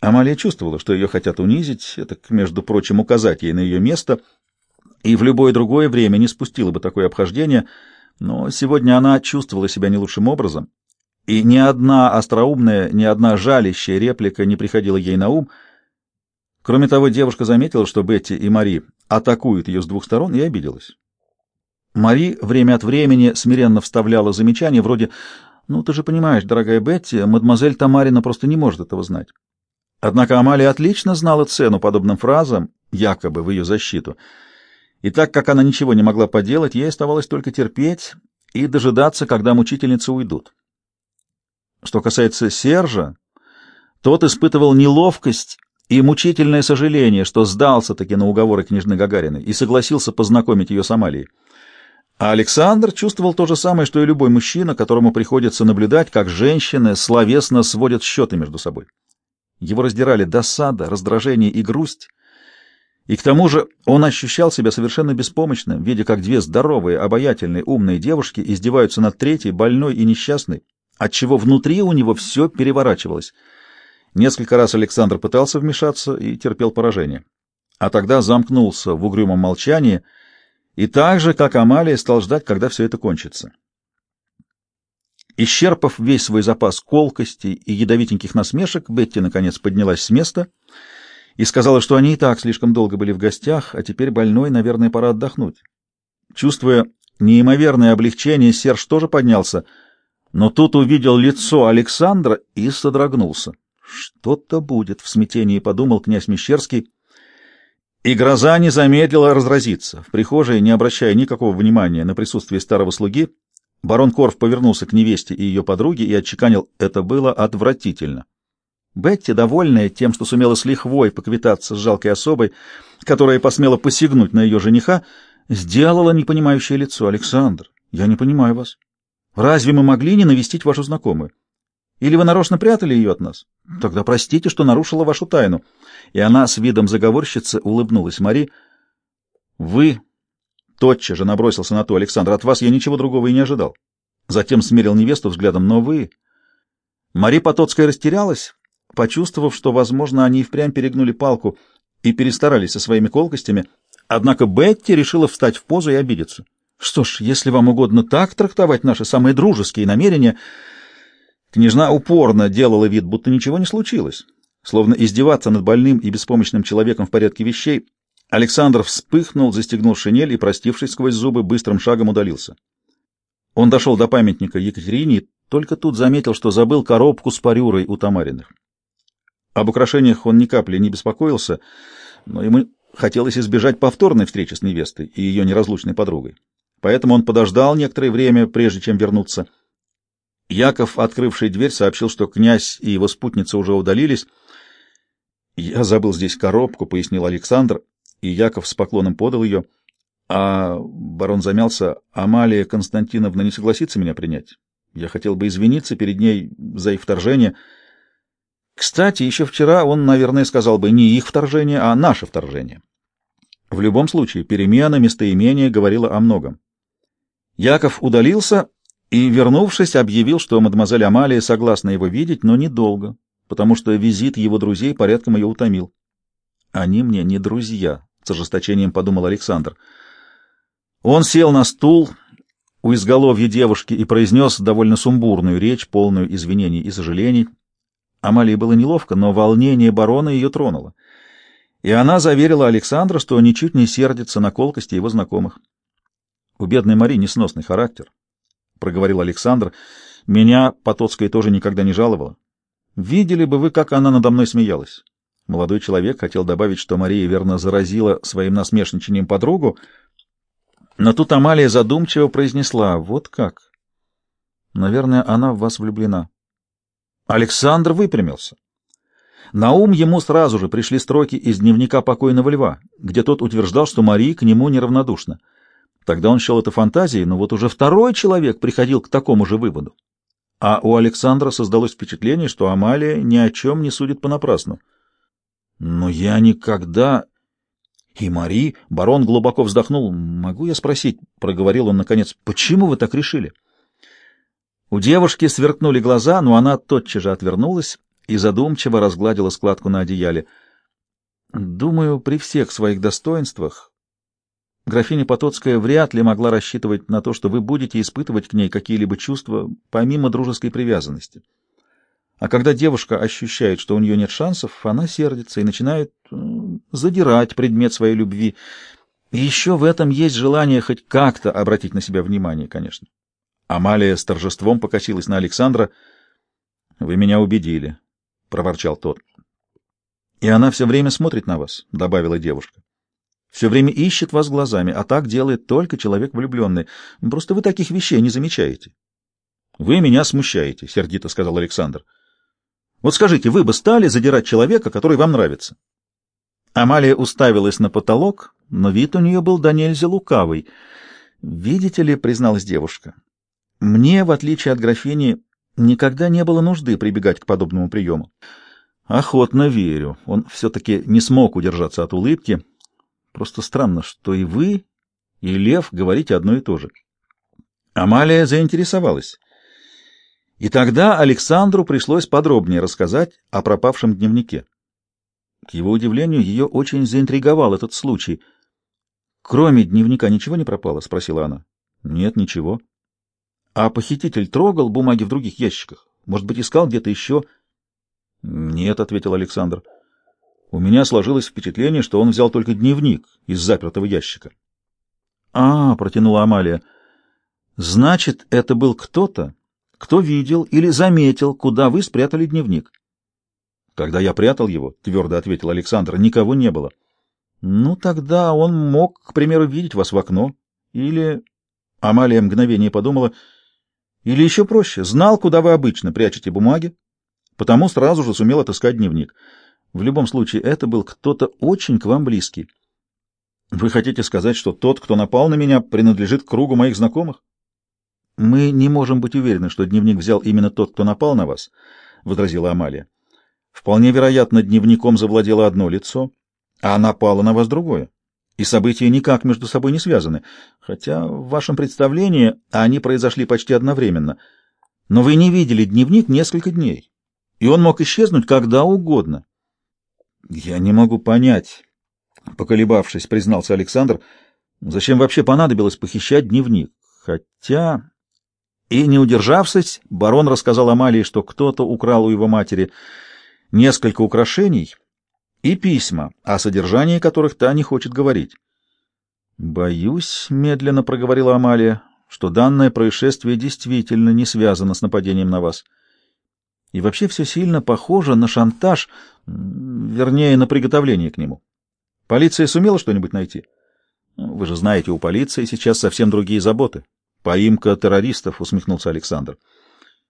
Амалия чувствовала, что ее хотят унизить, это, между прочим, указать ей на ее место, и в любое другое время не спустила бы такое обхождение, но сегодня она чувствовала себя не лучшим образом, и ни одна остроумная, ни одна жалящая реплика не приходила ей на ум. Кроме того, девушка заметила, что Бетти и Мари атакуют ее с двух сторон, и обиделась. Мари время от времени смиренно вставляла замечания вроде «Ну, ты же понимаешь, дорогая Бетти, мадемуазель Тамарина просто не может этого знать». Однако Амалия отлично знала цену подобным фразам, якобы в ее защиту. И так как она ничего не могла поделать, ей оставалось только терпеть и дожидаться, когда мучительницы уйдут. Что касается Сержа, тот испытывал неловкость и мучительное сожаление, что сдался-таки на уговоры княжны Гагариной и согласился познакомить ее с Амалией. А Александр чувствовал то же самое, что и любой мужчина, которому приходится наблюдать, как женщины словесно сводят счеты между собой. Его раздирали досада, раздражение и грусть, и к тому же он ощущал себя совершенно беспомощным, видя, как две здоровые, обаятельные, умные девушки издеваются над третьей, больной и несчастной, отчего внутри у него все переворачивалось. Несколько раз Александр пытался вмешаться и терпел поражение. А тогда замкнулся в угрюмом молчании и так же, как Амалия, стал ждать, когда все это кончится. Исчерпав весь свой запас колкостей и ядовитеньких насмешек, Бетти, наконец, поднялась с места и сказала, что они и так слишком долго были в гостях, а теперь больной, наверное, пора отдохнуть. Чувствуя неимоверное облегчение, Серж тоже поднялся — но тут увидел лицо Александра и содрогнулся. «Что-то будет», — в смятении подумал князь Мещерский. И гроза не замедлила разразиться. В прихожей, не обращая никакого внимания на присутствие старого слуги, барон Корф повернулся к невесте и ее подруге и отчеканил «это было отвратительно». Бетти, довольная тем, что сумела с лихвой поквитаться с жалкой особой, которая посмела посягнуть на ее жениха, сделала непонимающее лицо. «Александр, я не понимаю вас. Разве мы могли не навестить вашу знакомую? Или вы нарочно прятали ее от нас? Тогда простите, что нарушила вашу тайну. И она с видом заговорщицы улыбнулась Мари. Вы тотчас же набросился на то, Александр, от вас я ничего другого и не ожидал. Затем смерил невесту взглядом, но вы... Мари Потоцкая растерялась, почувствовав, что, возможно, они и впрямь перегнули палку и перестарались со своими колкостями, однако Бетти решила встать в позу и обидеться. Что ж, если вам угодно так трактовать наши самые дружеские намерения... Княжна упорно делала вид, будто ничего не случилось. Словно издеваться над больным и беспомощным человеком в порядке вещей, Александр вспыхнул, застегнул шинель и, простившись сквозь зубы, быстрым шагом удалился. Он дошел до памятника Екатерине и только тут заметил, что забыл коробку с парюрой у Тамариных. Об украшениях он ни капли не беспокоился, но ему хотелось избежать повторной встречи с невестой и ее неразлучной подругой поэтому он подождал некоторое время, прежде чем вернуться. Яков, открывший дверь, сообщил, что князь и его спутница уже удалились. «Я забыл здесь коробку», — пояснил Александр, и Яков с поклоном подал ее. А барон замялся, Амалия Константиновна не согласится меня принять. Я хотел бы извиниться перед ней за их вторжение. Кстати, еще вчера он, наверное, сказал бы не их вторжение, а наше вторжение. В любом случае, перемена местоимения говорила о многом. Яков удалился и, вернувшись, объявил, что мадемуазель Амалия согласна его видеть, но недолго, потому что визит его друзей порядком ее утомил. «Они мне не друзья», — с ожесточением подумал Александр. Он сел на стул у изголовья девушки и произнес довольно сумбурную речь, полную извинений и сожалений. Амалии было неловко, но волнение барона ее тронуло. И она заверила Александра, что ничуть не сердится на колкости его знакомых. У бедной Мари несносный характер, — проговорил Александр. Меня Потоцкая тоже никогда не жаловала. Видели бы вы, как она надо мной смеялась. Молодой человек хотел добавить, что Мария верно заразила своим насмешничанием подругу, но тут Амалия задумчиво произнесла, вот как. Наверное, она в вас влюблена. Александр выпрямился. На ум ему сразу же пришли строки из дневника покойного льва, где тот утверждал, что Мария к нему неравнодушна. Тогда он счел это фантазией, но вот уже второй человек приходил к такому же выводу. А у Александра создалось впечатление, что Амалия ни о чем не судит понапрасну. «Но я никогда...» И Мари, барон глубоко вздохнул. «Могу я спросить?» — проговорил он наконец. «Почему вы так решили?» У девушки сверкнули глаза, но она тотчас же отвернулась и задумчиво разгладила складку на одеяле. Думаю, при всех своих достоинствах графиня Потоцкая вряд ли могла рассчитывать на то, что вы будете испытывать к ней какие-либо чувства, помимо дружеской привязанности. А когда девушка ощущает, что у нее нет шансов, она сердится и начинает задирать предмет своей любви. И еще в этом есть желание хоть как-то обратить на себя внимание, конечно. Амалия с торжеством покосилась на Александра. — Вы меня убедили, — проворчал тот. — И она все время смотрит на вас, — добавила девушка. — Все время ищет вас глазами, а так делает только человек влюбленный. Просто вы таких вещей не замечаете. — Вы меня смущаете, — сердито сказал Александр. — вот скажите, вы бы стали задирать человека, который вам нравится? Амалия уставилась на потолок, но вид у нее был до нельзя лукавый. «Видите ли», — призналась девушка, — «мне, в отличие от графини, никогда не было нужды прибегать к подобному приему». «Охотно верю. Он все-таки не смог удержаться от улыбки. Просто странно, что и вы, и Лев говорите одно и то же». Амалия заинтересовалась. И тогда Александру пришлось подробнее рассказать о пропавшем дневнике. К его удивлению, ее очень заинтриговал этот случай. «Кроме дневника ничего не пропало?» — спросила она. «Нет, ничего». «А похититель трогал бумаги в других ящиках? Может быть, искал где-то еще?» «Нет», — ответил Александр. «У меня сложилось впечатление, что он взял только дневник из запертого ящика». «А, — протянула Амалия, — значит, это был кто-то, кто видел или заметил, куда вы спрятали дневник? Когда я прятал его, твердо ответил Александр, никого не было. Ну, тогда он мог, к примеру, видеть вас в окно. Или... Амалия мгновение подумала. Или еще проще, знал, куда вы обычно прячете бумаги, потому сразу же сумел отыскать дневник. В любом случае, это был кто-то очень к вам близкий. Вы хотите сказать, что тот, кто напал на меня, принадлежит к кругу моих знакомых? Мы не можем быть уверены, что дневник взял именно тот, кто напал на вас, — возразила Амалия. Вполне вероятно, дневником завладело одно лицо, а напало на вас другое. И события никак между собой не связаны, хотя в вашем представлении они произошли почти одновременно. Но вы не видели дневник несколько дней, и он мог исчезнуть когда угодно. — Я не могу понять, — поколебавшись, признался Александр, — зачем вообще понадобилось похищать дневник. Хотя... И, не удержавшись, барон рассказал Амалии, что кто-то украл у его матери несколько украшений и письма, о содержании которых та не хочет говорить. «Боюсь», — медленно проговорила Амалия, — «что данное происшествие действительно не связано с нападением на вас. И вообще все сильно похоже на шантаж, вернее, на приготовление к нему. Полиция сумела что-нибудь найти? Вы же знаете, у полиции сейчас совсем другие заботы». Поимка террористов, усмехнулся Александр.